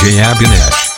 DJ Abnesh.